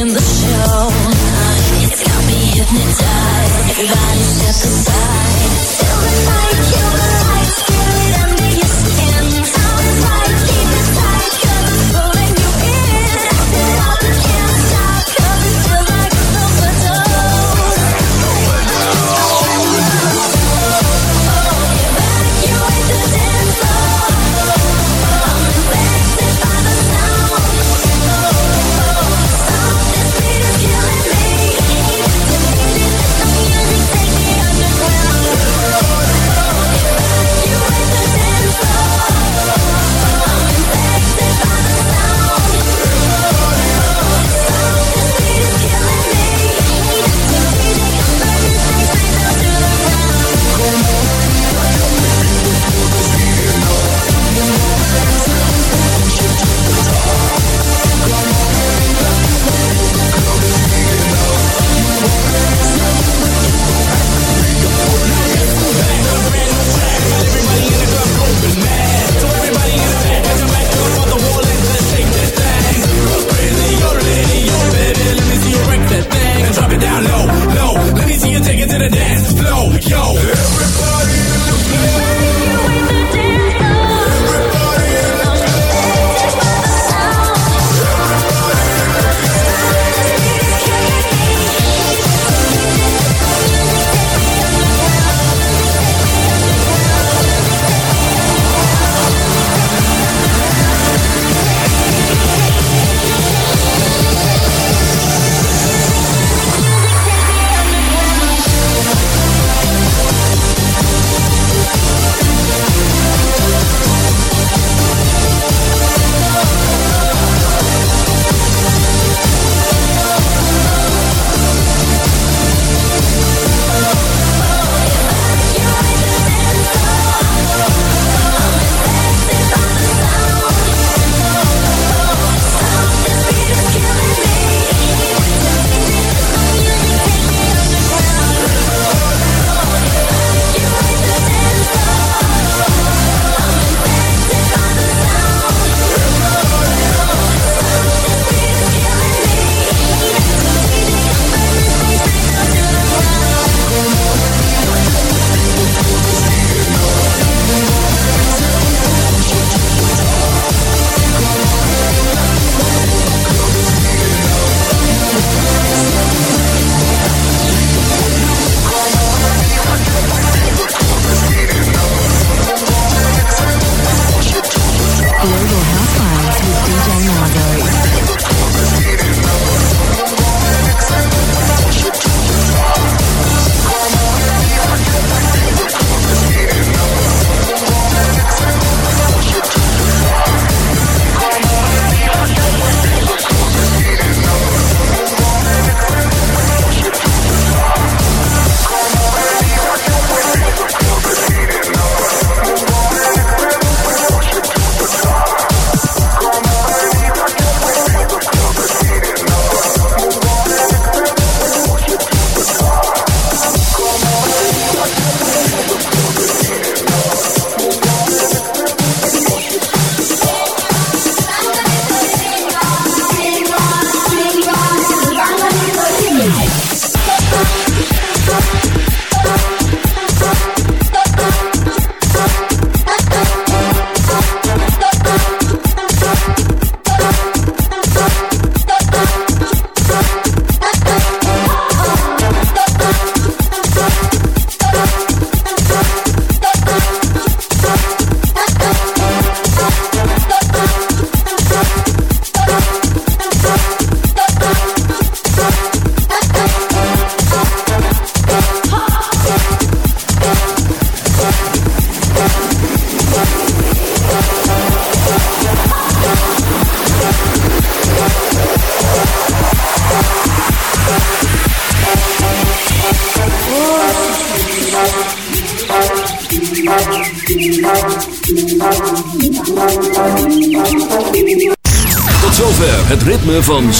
In the show. It's got me hypnotized. Everybody step aside. Till.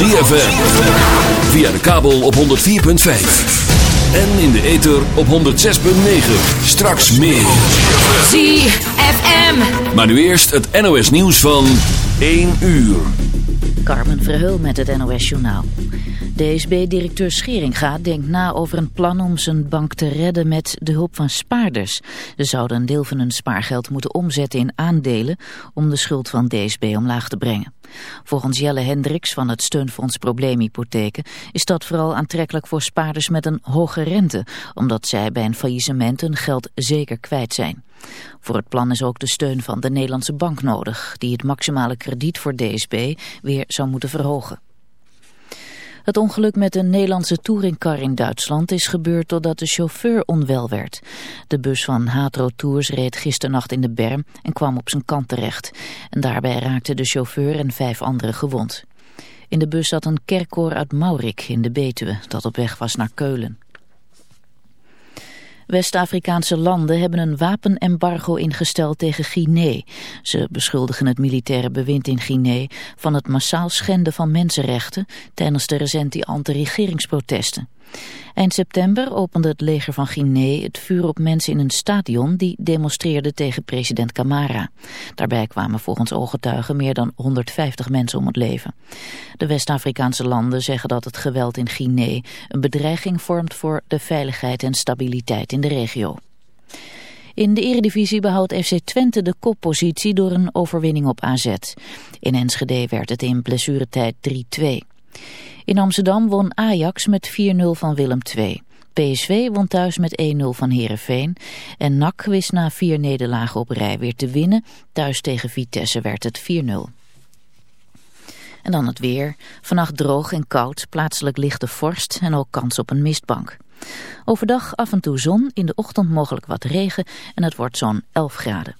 ZFM. Via de kabel op 104.5. En in de ether op 106.9. Straks meer. ZFM. Maar nu eerst het NOS nieuws van 1 uur. Carmen Verheul met het NOS Journaal. DSB-directeur Scheringa denkt na over een plan om zijn bank te redden met de hulp van spaarders. Ze zouden een deel van hun spaargeld moeten omzetten in aandelen om de schuld van DSB omlaag te brengen. Volgens Jelle Hendricks van het Steunfonds Probleemhypotheken is dat vooral aantrekkelijk voor spaarders met een hoge rente, omdat zij bij een faillissement hun geld zeker kwijt zijn. Voor het plan is ook de steun van de Nederlandse bank nodig, die het maximale krediet voor DSB weer zou moeten verhogen. Het ongeluk met een Nederlandse touringcar in Duitsland is gebeurd doordat de chauffeur onwel werd. De bus van Hatro Tours reed gisternacht in de berm en kwam op zijn kant terecht. En daarbij raakte de chauffeur en vijf anderen gewond. In de bus zat een kerkkoor uit Maurik in de Betuwe dat op weg was naar Keulen. West-Afrikaanse landen hebben een wapenembargo ingesteld tegen Guinea. Ze beschuldigen het militaire bewind in Guinea van het massaal schenden van mensenrechten tijdens de recente anti-regeringsprotesten. Eind september opende het leger van Guinea het vuur op mensen in een stadion die demonstreerden tegen president Camara. Daarbij kwamen volgens ooggetuigen meer dan 150 mensen om het leven. De West-Afrikaanse landen zeggen dat het geweld in Guinea een bedreiging vormt voor de veiligheid en stabiliteit in de regio. In de eredivisie behoudt FC Twente de koppositie door een overwinning op AZ. In Enschede werd het in blessuretijd 3-2. In Amsterdam won Ajax met 4-0 van Willem II. PSV won thuis met 1-0 van Herenveen. En NAC wist na vier nederlagen op rij weer te winnen. Thuis tegen Vitesse werd het 4-0. En dan het weer. Vannacht droog en koud, plaatselijk lichte vorst en ook kans op een mistbank. Overdag af en toe zon, in de ochtend mogelijk wat regen en het wordt zo'n 11 graden.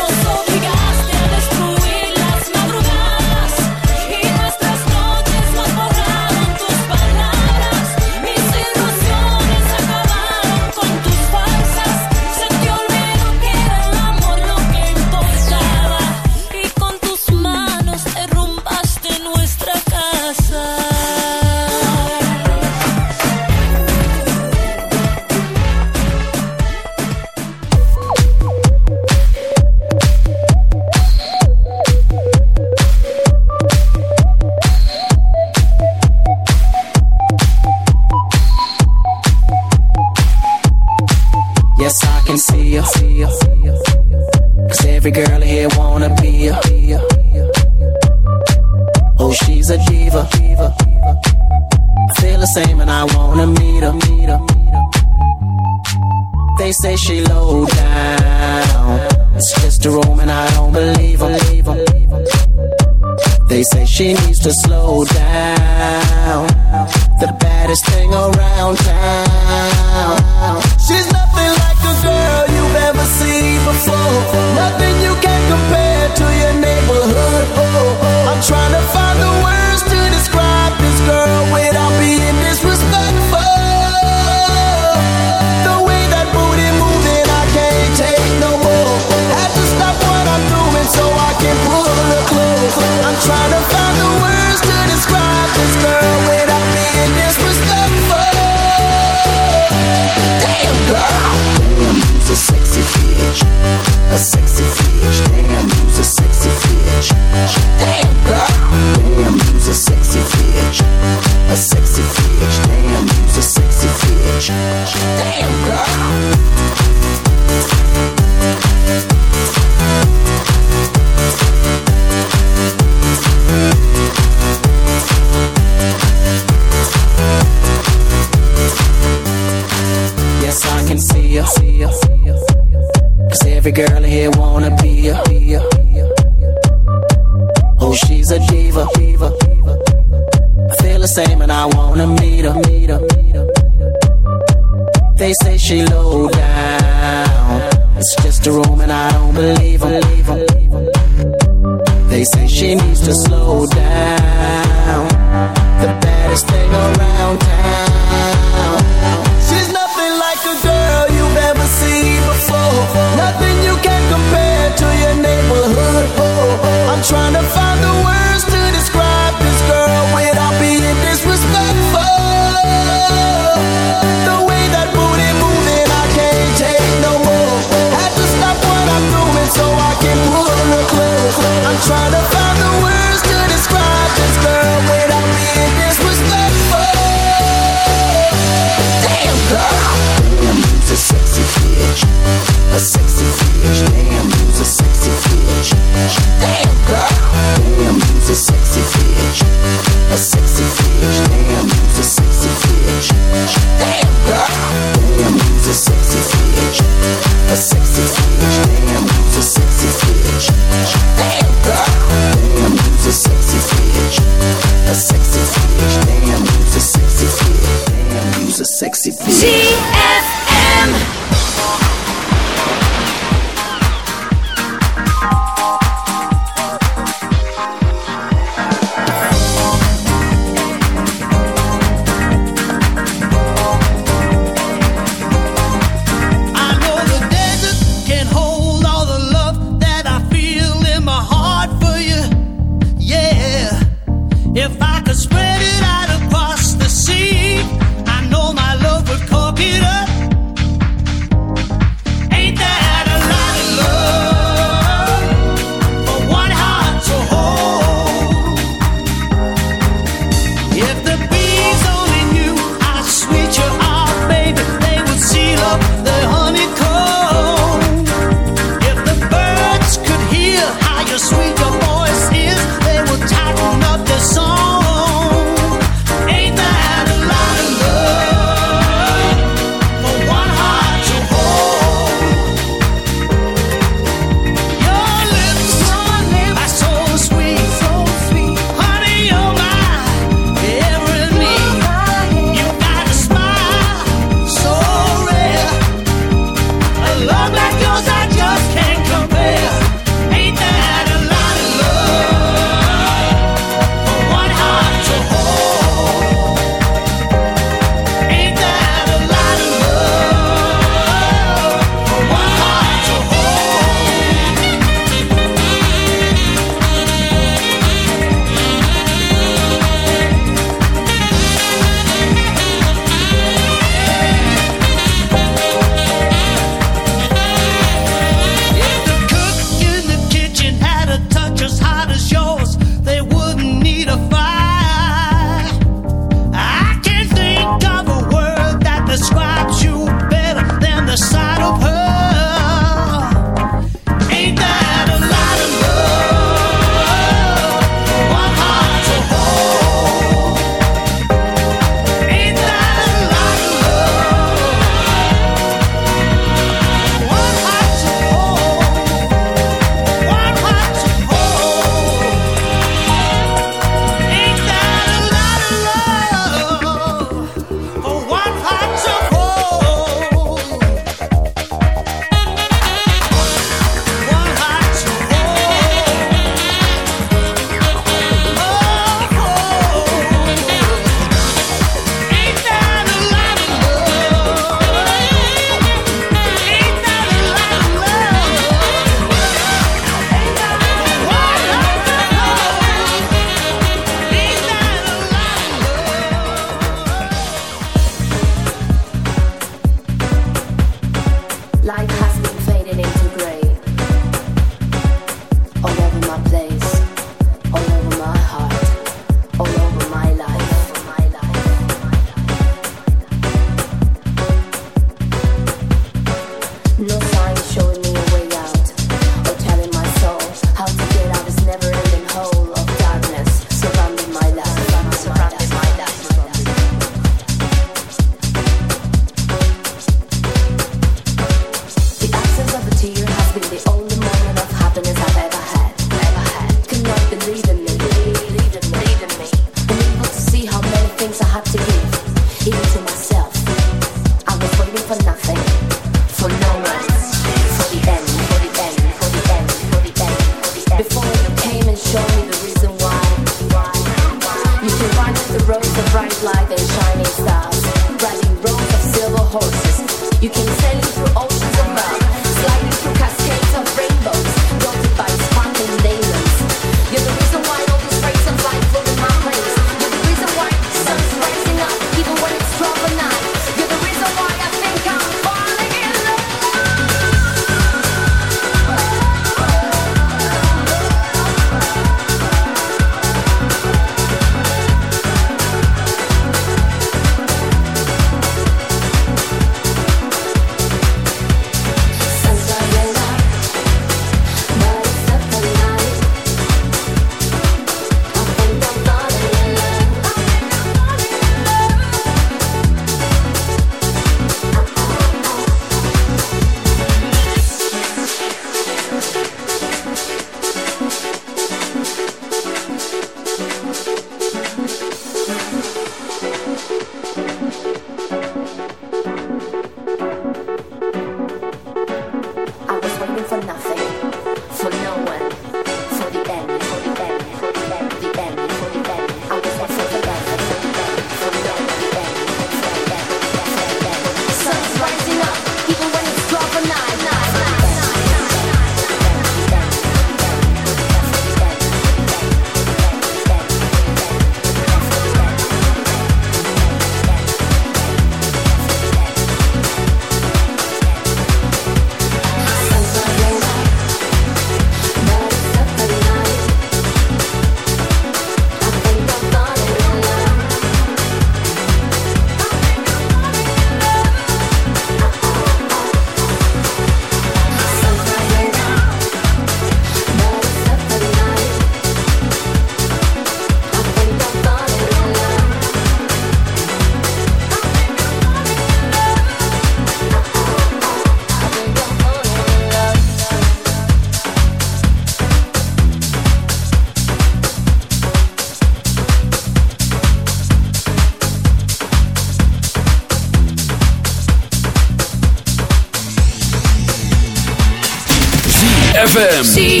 ZFM.